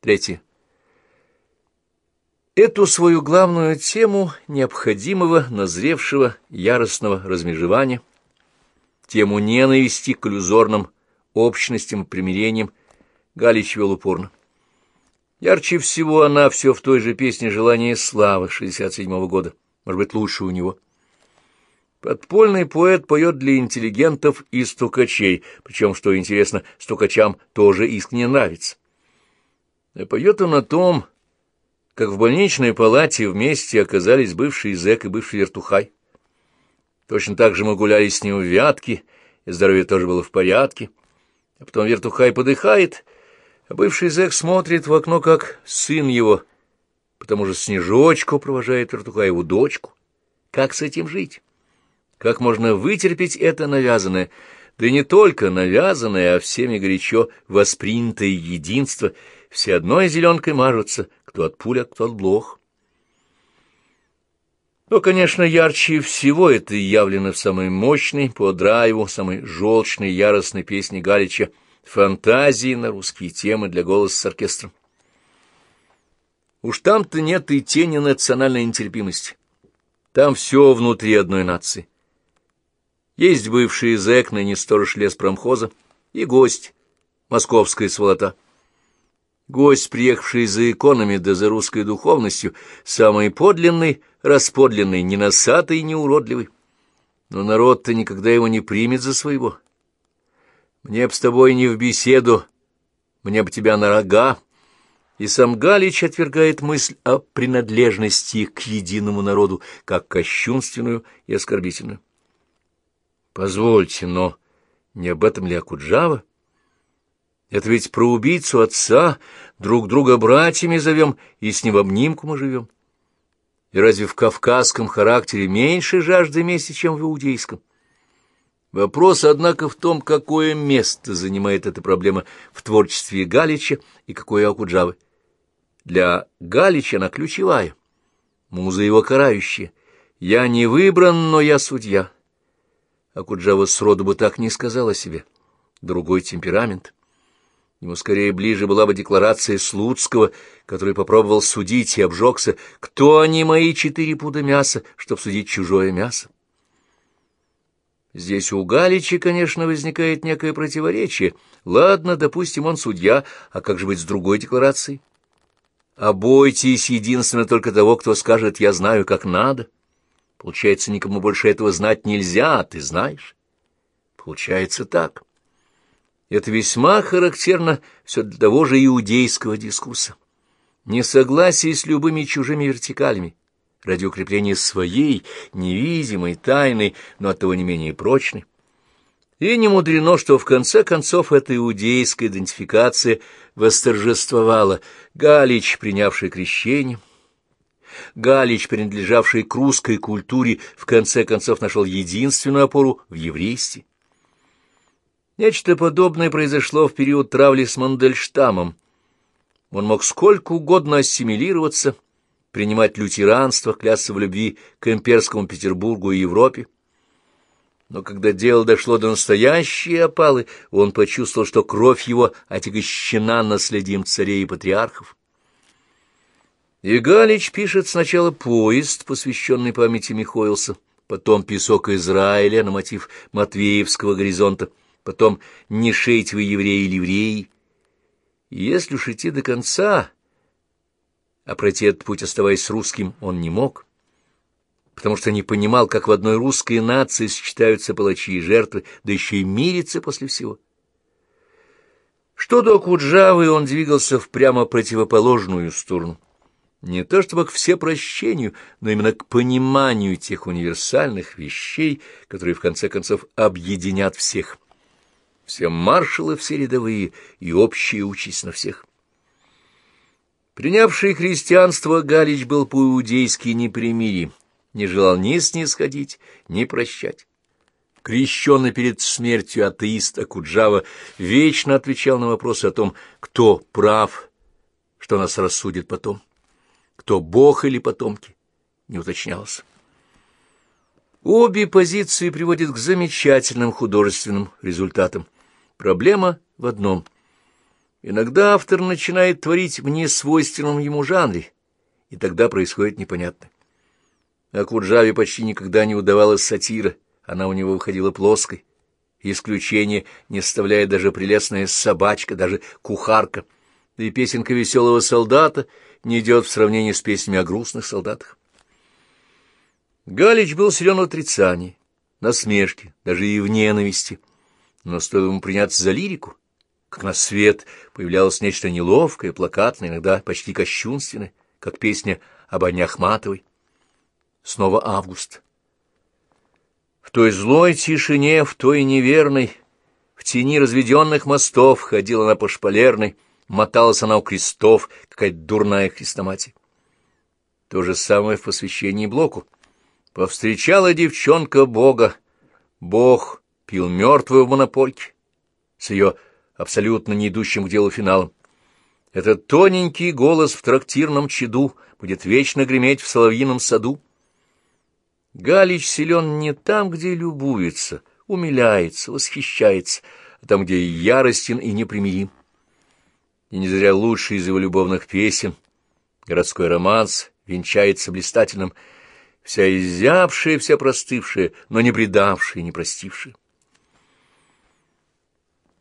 Третье. Эту свою главную тему необходимого, назревшего, яростного размежевания, тему ненависти к иллюзорным общностям и примирениям, Галич вел упорно. Ярче всего она все в той же песне «Желание славы» 67-го года, может быть, лучше у него. Подпольный поэт поет для интеллигентов и стукачей, причем, что интересно, стукачам тоже искренне нравится. А поет он о том, как в больничной палате вместе оказались бывший зэк и бывший вертухай. Точно так же мы гуляли с ним в Вятке, и здоровье тоже было в порядке. А потом вертухай подыхает, а бывший зэк смотрит в окно, как сын его, потому что Снежочку провожает вертухаеву дочку. Как с этим жить? Как можно вытерпеть это навязанное, да не только навязанное, а всеми горячо воспринятое единство, все одной зеленкой мажутся — кто от пуля, кто от блох. Но, конечно, ярче всего это явлено в самой мощной, по драйву, самой желчной, яростной песне Галича «Фантазии на русские темы для голоса с оркестром». Уж там-то нет и тени национальной нетерпимости. Там все внутри одной нации. Есть бывший зэк, ныне сторож леспромхоза, и гость, московская сволота. Гость, приехавший за иконами да за русской духовностью, самый подлинный, расподлинный, не носатый, не уродливый. Но народ-то никогда его не примет за своего. Мне б с тобой не в беседу, мне б тебя на рога. И сам Галич отвергает мысль о принадлежности к единому народу, как кощунственную и оскорбительную. Позвольте, но не об этом ли Акуджава? Это ведь про убийцу отца, друг друга братьями зовем, и с ним в обнимку мы живем. И разве в кавказском характере меньше жажды мести, чем в иудейском? Вопрос, однако, в том, какое место занимает эта проблема в творчестве Галича и какое Акуджавы. Для Галича она ключевая, муза его карающая. «Я не выбран, но я судья». Акуджава сроду бы так не сказал о себе. Другой темперамент — Ему скорее ближе была бы декларация Слуцкого, который попробовал судить и обжегся, кто они мои четыре пуда мяса, чтоб судить чужое мясо. Здесь у Галича, конечно, возникает некое противоречие. Ладно, допустим, он судья, а как же быть с другой декларацией? Обойтесь единственно только того, кто скажет «я знаю, как надо». Получается, никому больше этого знать нельзя, а ты знаешь. Получается так. Это весьма характерно все для того же иудейского дискурса. Несогласие с любыми чужими вертикалями ради укрепления своей, невидимой, тайной, но оттого не менее прочной. И не мудрено, что в конце концов эта иудейская идентификация восторжествовала. Галич, принявший крещение, Галич, принадлежавший к русской культуре, в конце концов нашел единственную опору в еврействе. Нечто подобное произошло в период травли с Мандельштамом. Он мог сколько угодно ассимилироваться, принимать лютеранство, клясться в любви к имперскому Петербургу и Европе. Но когда дело дошло до настоящей опалы, он почувствовал, что кровь его отягощена наследием царей и патриархов. И Галич пишет сначала поезд, посвященный памяти Михоэлса, потом песок Израиля на мотив Матвеевского горизонта — потом «Не шейте вы, евреи, ливреи». Если уж идти до конца, а пройти этот путь, оставаясь русским, он не мог, потому что не понимал, как в одной русской нации сочетаются палачи и жертвы, да еще и мирятся после всего. Что до Куджавы, он двигался в прямо противоположную сторону. Не то чтобы к всепрощению, но именно к пониманию тех универсальных вещей, которые в конце концов объединят всех – все маршалы, все рядовые и общая участь на всех. Принявший христианство Галич был по-иудейски непримирим, не желал ни снисходить, ни прощать. Крещенный перед смертью атеист Акуджава вечно отвечал на вопросы о том, кто прав, что нас рассудит потом, кто бог или потомки, не уточнялось. Обе позиции приводят к замечательным художественным результатам. Проблема в одном. Иногда автор начинает творить в несвойственном ему жанре, и тогда происходит непонятное. А Куджаве почти никогда не удавалась сатира, она у него выходила плоской. Исключение не составляет даже прелестная собачка, даже кухарка, да и песенка веселого солдата не идет в сравнении с песнями о грустных солдатах. Галич был силен в отрицании, насмешке, даже и в ненависти, но стоило ему приняться за лирику, как на свет появлялось нечто неловкое, плакатное, иногда почти кощунственное, как песня об Анне Ахматовой. Снова август. В той злой тишине, в той неверной, в тени разведенных мостов ходила она по шпалерной, моталась она у крестов, какая-то дурная хрестоматия. То же самое в посвящении Блоку. Повстречала девчонка Бога. Бог пил мертвую в монопольке с ее абсолютно не идущим к делу финалом. Этот тоненький голос в трактирном чаду будет вечно греметь в соловьином саду. Галич силен не там, где любуется, умиляется, восхищается, а там, где яростен и непримирим. И не зря лучший из его любовных песен, городской романс, венчается блистательным, вся изябшая, вся простывшая, но не предавшая, не простившая.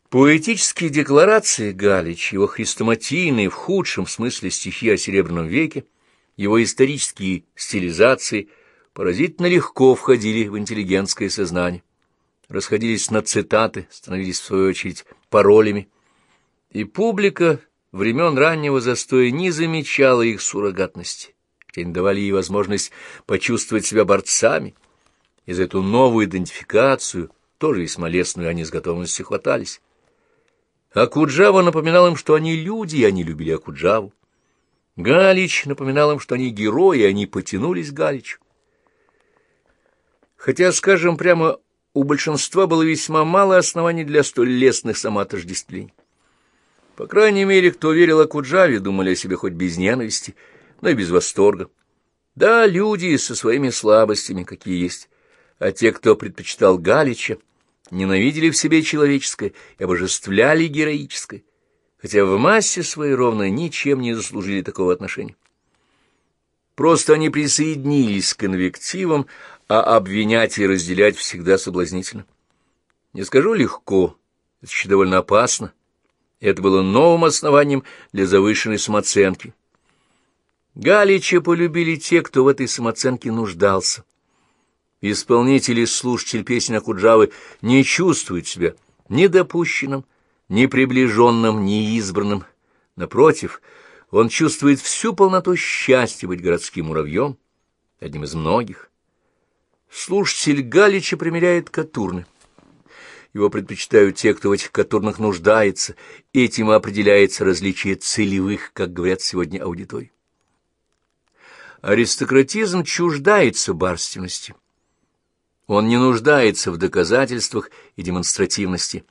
Поэтические декларации Галич, его хрестоматийные в худшем смысле стихи о Серебряном веке, его исторические стилизации поразительно легко входили в интеллигентское сознание, расходились на цитаты, становились в свою очередь паролями, и публика времен раннего застоя не замечала их суррогатности, хотя не давали ей возможность почувствовать себя борцами, и за эту новую идентификацию, тоже весьма лестную, они с готовностью хватались. Акуджава напоминал им, что они люди, и они любили Акуджаву. Галич напоминал им, что они герои, и они потянулись к Галичу. Хотя, скажем прямо, у большинства было весьма мало оснований для столь лестных самоотождествлений. По крайней мере, кто верил Акуджаве, думали о себе хоть без ненависти, но и без восторга. Да, люди со своими слабостями, какие есть, а те, кто предпочитал Галича, ненавидели в себе человеческое и обожествляли героическое, хотя в массе своей ровно ничем не заслужили такого отношения. Просто они присоединились к инвективам, а обвинять и разделять всегда соблазнительно. Не скажу легко, это еще довольно опасно. Это было новым основанием для завышенной самооценки. Галича полюбили те, кто в этой самооценке нуждался. Исполнитель и слушатель песен Акуджавы не чувствует себя ни допущенным, ни приближенным, ни избранным. Напротив, он чувствует всю полноту счастья быть городским муравьем, одним из многих. Слушатель Галича примеряет катурны. Его предпочитают те, кто в этих катурнах нуждается, этим определяется различие целевых, как говорят сегодня аудитории. Аристократизм чуждается барственности. Он не нуждается в доказательствах и демонстративности.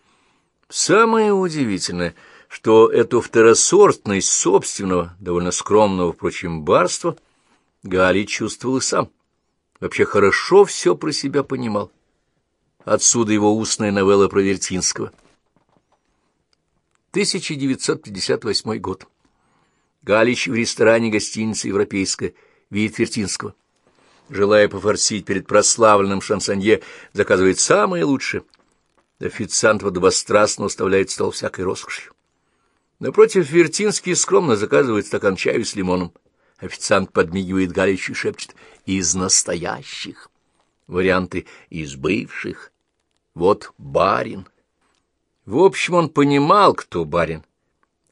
Самое удивительное, что эту второсортность собственного, довольно скромного, впрочем, барства Галий чувствовал и сам. Вообще хорошо все про себя понимал. Отсюда его устная новелла про Вертинского. 1958 год. Галич в ресторане гостиницы «Европейская» видит Вертинского желая пофорсить перед прославленным шансонье, заказывает самое лучшее. Официант водобострастно уставляет стол всякой роскошью. Напротив, Вертинский скромно заказывает стакан чаю с лимоном. Официант подмигивает Галичу и шепчет «из настоящих». Варианты «из бывших». Вот барин. В общем, он понимал, кто барин.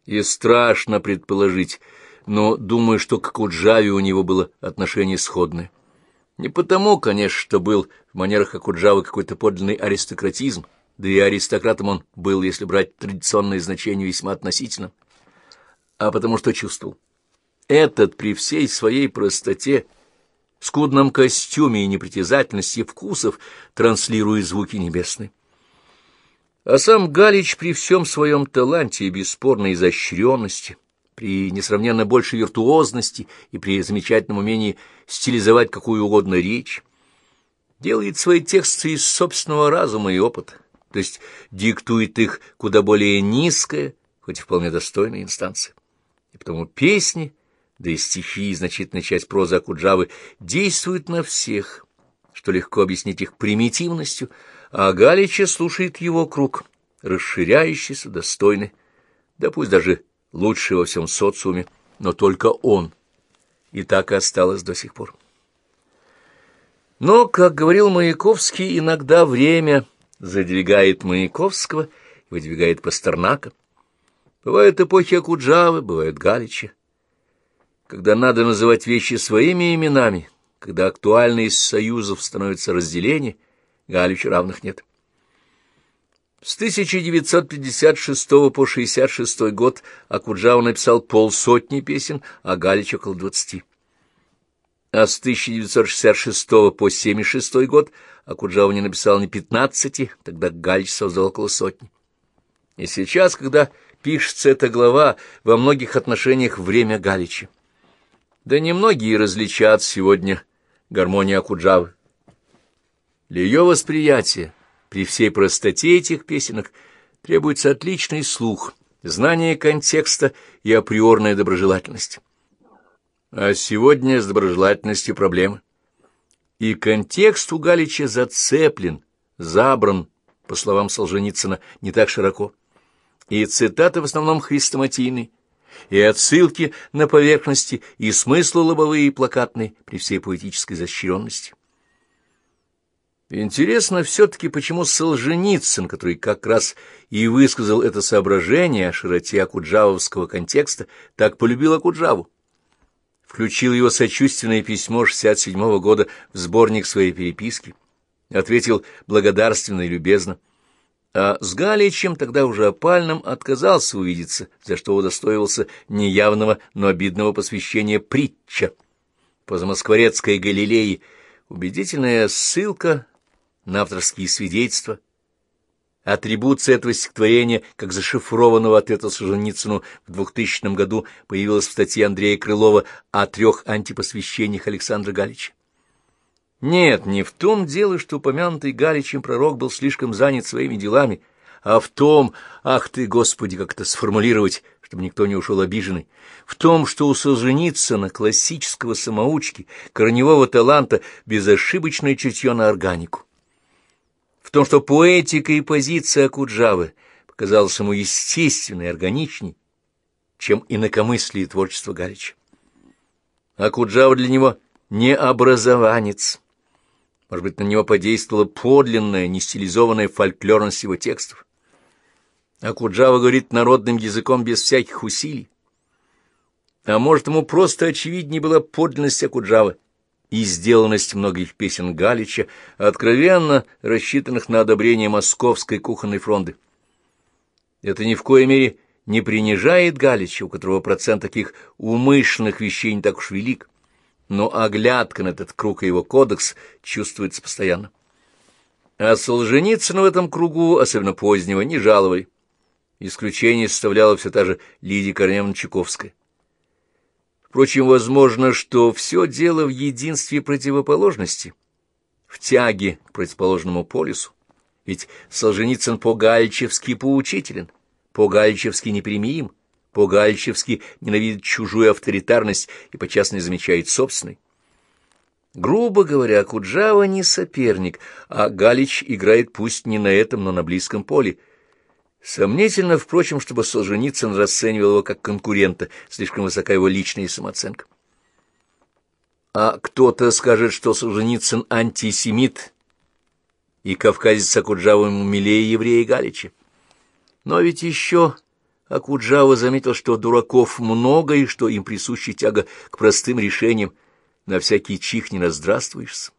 И страшно предположить, но думаю, что к Куджаве у него было отношение сходное. Не потому, конечно, что был в манерах Акуджавы какой-то подлинный аристократизм, да и аристократом он был, если брать традиционное значение, весьма относительно, а потому что чувствовал. Этот при всей своей простоте, скудном костюме и непритязательности вкусов транслирует звуки небесные. А сам Галич при всем своем таланте и бесспорной изощренности — при несравненно большей виртуозности и при замечательном умении стилизовать какую угодно речь, делает свои тексты из собственного разума и опыта, то есть диктует их куда более низкое, хоть и вполне достойная инстанция. И потому песни, да и стихи, и значительная часть прозы Акуджавы действуют на всех, что легко объяснить их примитивностью, а Галича слушает его круг, расширяющийся, достойный, да пусть даже лучший во всем социуме, но только он. И так и осталось до сих пор. Но, как говорил Маяковский, иногда время задвигает Маяковского и выдвигает Пастернака. Бывают эпохи Акуджавы, бывают Галичи. Когда надо называть вещи своими именами, когда актуально из союзов становится разделение, Галичу равных нет. С 1956 по 66 год Акуджава написал полсотни песен, а Галич около двадцати. А с 1966 по 76 год Акуджава не написал ни пятнадцати, тогда Галич создал около сотни. И сейчас, когда пишется эта глава, во многих отношениях время Галича. Да немногие различат сегодня гармонию Акуджавы. Для ее восприятия при всей простоте этих песенок требуется отличный слух, знание контекста и априорная доброжелательность. А сегодня с доброжелательностью проблемы. И контекст у Галича зацеплен, забран, по словам Солженицына, не так широко. И цитаты в основном хрестоматийные, и отсылки на поверхности, и смыслы лобовые и плакатные при всей поэтической защищенности. Интересно все-таки, почему Солженицын, который как раз и высказал это соображение о широте акуджавовского контекста, так полюбил Акуджаву. Включил его сочувственное письмо 67 -го года в сборник своей переписки, ответил благодарственно и любезно, а с Галичем тогда уже опальным отказался увидеться, за что удостоивался неявного, но обидного посвящения притча. По замоскворецкой Галилее убедительная ссылка на авторские свидетельства. Атрибуция этого стихотворения, как зашифрованного ответа Солженицыну в 2000 году, появилась в статье Андрея Крылова о трех антипосвящениях Александра Галича. Нет, не в том дело, что упомянутый Галичем пророк был слишком занят своими делами, а в том, ах ты, Господи, как это сформулировать, чтобы никто не ушел обиженный, в том, что у Солженицына, классического самоучки, корневого таланта, безошибочное чутье на органику в том, что поэтика и позиция Акуджавы показалась ему естественной, органичней, чем инакомыслие и творчество Галича. Акуджава для него не образованец. Может быть, на него подействовала подлинная, не стилизованная фольклорность его текстов. Акуджава говорит народным языком без всяких усилий. А может, ему просто очевиднее была подлинность Акуджавы, и сделанность многих песен Галича, откровенно рассчитанных на одобрение московской кухонной фронды. Это ни в коей мере не принижает Галича, у которого процент таких умышленных вещей не так уж велик, но оглядка на этот круг и его кодекс чувствуется постоянно. А Солженицына в этом кругу, особенно позднего, не жаловали. Исключение составляла все та же Лидия Корневна Чуковская. Впрочем, возможно, что все дело в единстве противоположности, в тяге к противоположному полюсу. Ведь Солженицын по-гальчевски поучителен, по-гальчевски непримирим, по-гальчевски ненавидит чужую авторитарность и почастно замечает собственный. Грубо говоря, Куджава не соперник, а Галич играет пусть не на этом, но на близком поле — Сомнительно, впрочем, чтобы Солженицын расценивал его как конкурента, слишком высока его личная самооценка. А кто-то скажет, что Солженицын антисемит, и кавказец Акуджава ему милее еврея Галича. Но ведь еще Акуджава заметил, что дураков много, и что им присуща тяга к простым решениям, на всякий чих не раздравствуешься.